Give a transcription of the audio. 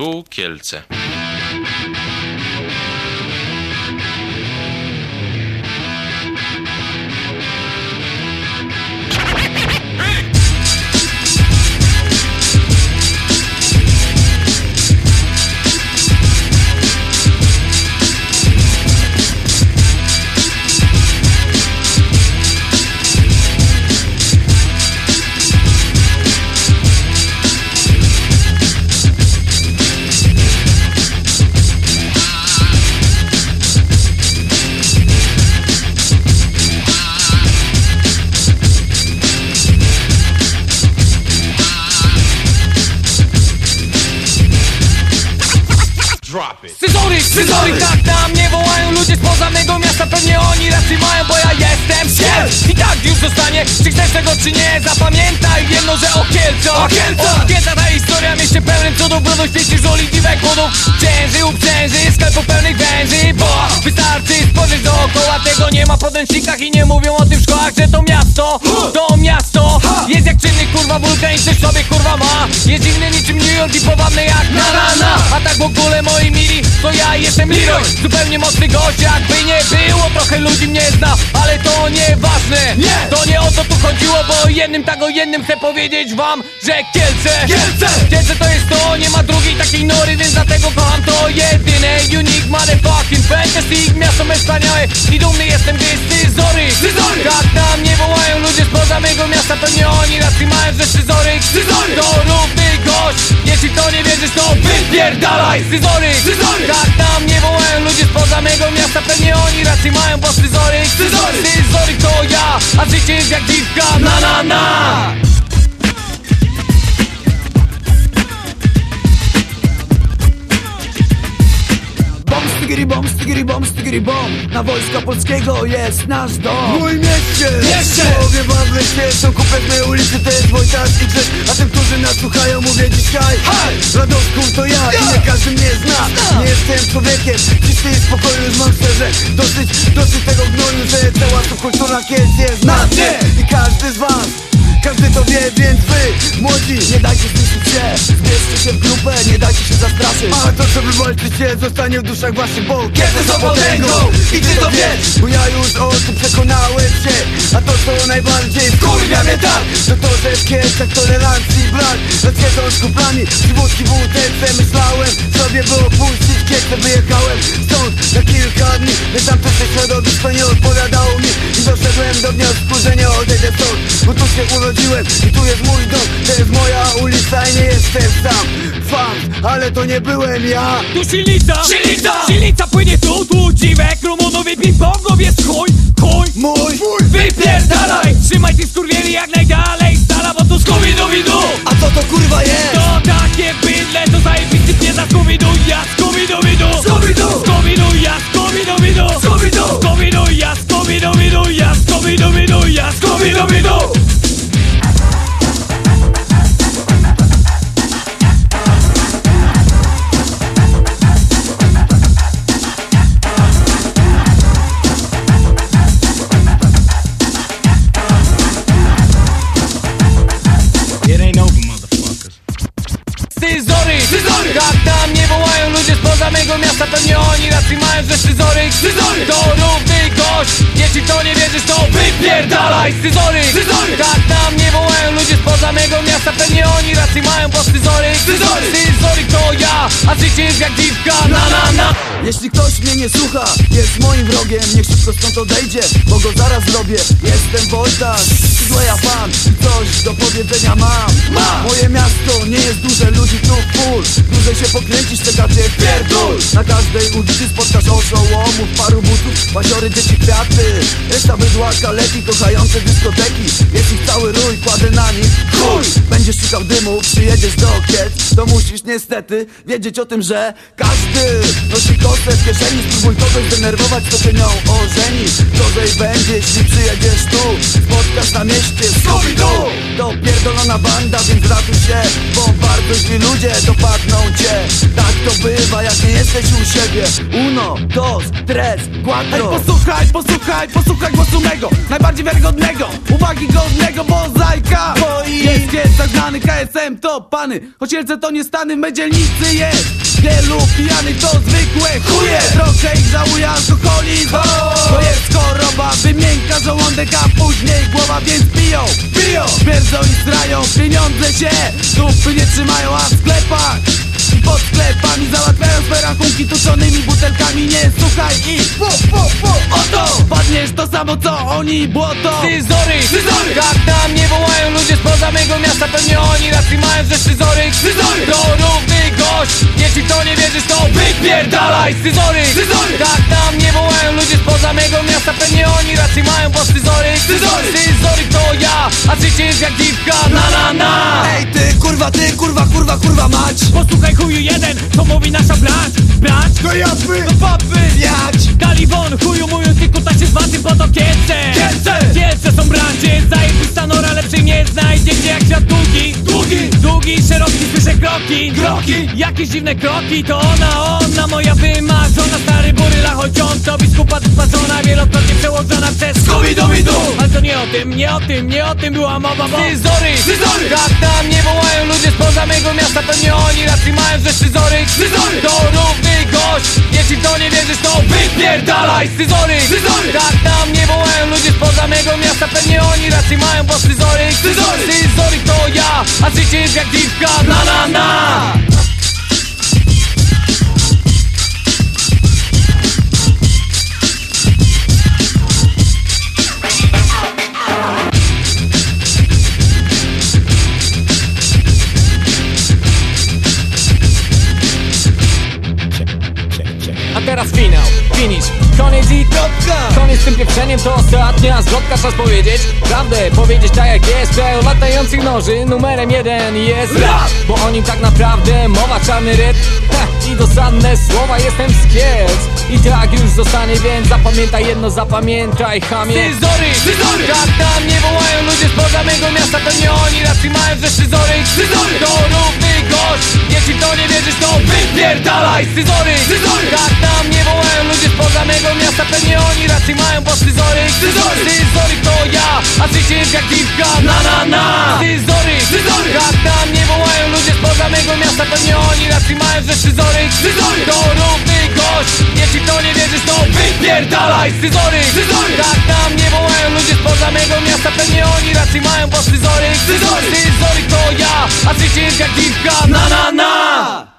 Tu Kielce. Scyzoryk, tak na mnie wołają ludzie spoza mego miasta? Pewnie oni rację mają, bo ja jestem Kiel I tak już zostanie, czy chcesz tego czy nie Zapamiętaj jedno, że o Kielce O Kielca ta historia, mieście pełnym cudów Brodą świeci żoli, dziwek płodów Cięży, uprzęży, sklepów pełnych węży Bo wystarczy spojrzeć dookoła. Tego nie ma w podręcznikach i nie mówią o tym w szkołach Że to miasto, to miasto Jest jak czynny kurwa wulkan i coś sobie kurwa ma. Jest dziwny niczym New York i powabny jak na rana. A tak w ogóle to ja jestem Leroy Zupełnie mocny gość, jakby nie było Trochę ludzi mnie zna, ale to nieważne Nie! To nie o to tu chodziło, bo jednym tak o jednym chcę powiedzieć wam Że Kielce, Kielce! Kielce to jest to, nie ma drugiej takiej nory Więc dlatego kocham to jedyne Unique motherfucking fantasy Miasto me wspaniałe i dumny jestem, gdy scyzoryk Scyzoryk! Tak na mnie wołają ludzie spoza mego miasta Pewnie oni racji mają, że Scyzoryk! To równy gość Jeśli to nie wierzysz, to wypierdalaj Scyzoryk! Scyzoryk! Tak na mnie wołają ludzie spoza mego miasta Pewnie oni racji mają, bo scyzoryk Scyzoryk! Scyzoryk to ja, a życie jest jak dziwka Na na na! Bom, stygiri bom, stygiri bom, stygiri bom Na wojska polskiego jest nasz dom Mój mieście! Mieście! Połowie władzy świecą ku pewnej ulicy To jest krzyk A tym, którzy nas słuchają mówię dzisiaj. Hej! Radosku to ja i nie każdy mnie zna. Nie jestem człowiekiem czysty i spokoju Już mam szczerze dosyć, dosyć tego gnoju Że cała subkultura kiedyś jest na mnie! I każdy z was każdy to wie, więc wy, młodzi Nie dajcie zniszczyć się, zbierzcie się w grupę Nie dajcie się zastraszyć. A to co wy walczycie zostanie w duszach waszych, bo kiedy są potęgą? I ty to wiesz, bo ja już o tym przekonałem się A to co najbardziej mnie tak To to, że w kieszach tolerancji brak Nad siedzą z kuplami, przywódki w łódce Myślałem sobie, by opuścić kieszę Wyjechałem. Stąd na kilka dni Lecz tam też środowisko nie odpowiadało mi I doszedłem do wniosku, że nie odejdę stąd Bo tu się urodziłem i tu jest mój dom To jest moja ulica i nie jestem sam. Fakt, ale to nie byłem ja. Tu silica, Silica! Silica płynie tu, tu dziwek Rumunowie ping-pongów jest chuj, mego miasta Pewnie oni racji mają, że scyzoryk Scyzoryk! To równy gość Jeśli to nie wierzysz, to wypierdalaj Scyzoryk! Racji mają, bo scyzoryk Scyzoryk! Scyzoryk to ja, a życie jest jak dziwka. Na na na. Jeśli ktoś mnie nie słucha, jest moim wrogiem. Niech szybko stąd odejdzie, bo go zaraz zrobię. Jestem Wojtas, ja fan coś do powiedzenia mam. Mam! Moje miasto nie jest duże, ludzi tu full. Dłużej się pokręcisz, czekacie pierdol. Na każdej ulicy spotkasz oszołomów Paru butów, baziory, dzieci, kwiaty. Reszta bydła, kaleki, kochające dyskoteki. Jest ich cały rój, kładę na Będziesz szukał dymu, przyjedziesz do Kiec To musisz niestety wiedzieć o tym, że Każdy nosi kosę w kieszeni. Spróbuj kogoś zdenerwować, to się nią ożeni. Gorzej będzie, jeśli przyjedziesz tu. Spotkasz na mieście Scooby-Doo! To pierdolona banda, więc ratuj się Bo bardzo źli ludzie dopadną cię. Tak to bywa, jak nie jesteś u siebie. Uno, dos, tres, Ej, cuatro posłuchaj, posłuchaj, posłuchaj głosu mego. Najbardziej wiarygodnego, uwagi godnego mozaika Twoi Jest zagnany KSM to pany. Choć to nie stany, my dzielnicy jest. Wielu pijanych to zwykłe chuje. Trochę ich żałuje alkoholizm. To jest choroba, wymięka żołądek A później głowa, więc piją Piją, śmierdzą i strają Pieniądze się dupy nie trzymają A w sklepach i pod sklepami załatwiają swe rachunki tuczonymi butelkami. Nie słuchaj ich. Oto Padniesz to samo co oni, błoto Scyzoryk, Scyzoryk! Tak tam nie wołają ludzie spoza mego miasta Pewnie oni racji mają, że scyzoryk Scyzoryk! To równy gość Jeśli to nie wierzysz to wypierdalaj Scyzoryk, Scyzoryk! Tak miasta Pewnie oni racji mają, bo scyzoryk Scyzoryk! Scyzoryk to ja, a życie jest jak dziwka. Na na na. Ej ty kurwa, ty kurwa, kurwa, kurwa mać. Posłuchaj chuju jeden, co mówi nasza brać Brać, To japy, do papy jać Talibon, chuju mój, ty kuta się z waty po to Kielce Kielce! Kielce są brandzie, zajebista nora, lepszej nie znajdziecie jak świat długi. Długi! Długi, szeroki, słyszę kroki. Kroki! Jakieś dziwne kroki, to ona, ona moja wymarzona To biskupa twarzona Wielokrotnie przełożona przez Scooby-Dooby-Doo! Ale to nie o tym, nie o tym, nie o tym była mowa, bo Scyzoryk, Scyzoryk! Tak tam nie wołają ludzie spoza mego miasta Pewnie oni racji mają, że scyzoryk Scyzoryk! To równy gość Jeśli to nie wierzysz, to wypierdalaj Scyzoryk, Scyzoryk! Tak tam nie wołają ludzie spoza mego miasta Pewnie oni racji mają, bo scyzoryk Scyzoryk! Scyzoryk to ja, a życie jest jak dziwka Na na na teraz finał, finish, koniec i kropka. Koniec z tym pieprzeniem to ostatnia zwrotka Czas powiedzieć. Prawdę, powiedzieć tak jak jest Kraju latających noży numerem jeden jest rap. Bo o nim tak naprawdę mowa czarny ryb. I dosadne słowa jestem z Kielc I tak już zostanie, więc zapamiętaj jedno, zapamiętaj chamie. Scyzoryk, Scyzoryk! Tak tam nie wołają ludzie spoza mego miasta Pewnie oni. Racji mają, że scyzoryk Scyzoryk! To równy gość. Jeśli to nie wierzysz, to wypierdalaj. Scyzoryk, a życie jest jak dziwka Na na. Na! Tak tam nie wołają ludzie spoza mego miasta Pewnie oni racji mają, że scyzoryk. Scyzoryk! To równy gość. Jeśli to nie wierzysz, to wypierdalaj. Scyzoryk, Scyzoryk! Tak tam nie wołają ludzie spoza mego miasta Pewnie oni racji mają, bo scyzoryk. Scyzoryk! Scyzoryk to ja, a jest jak dziwka Na na na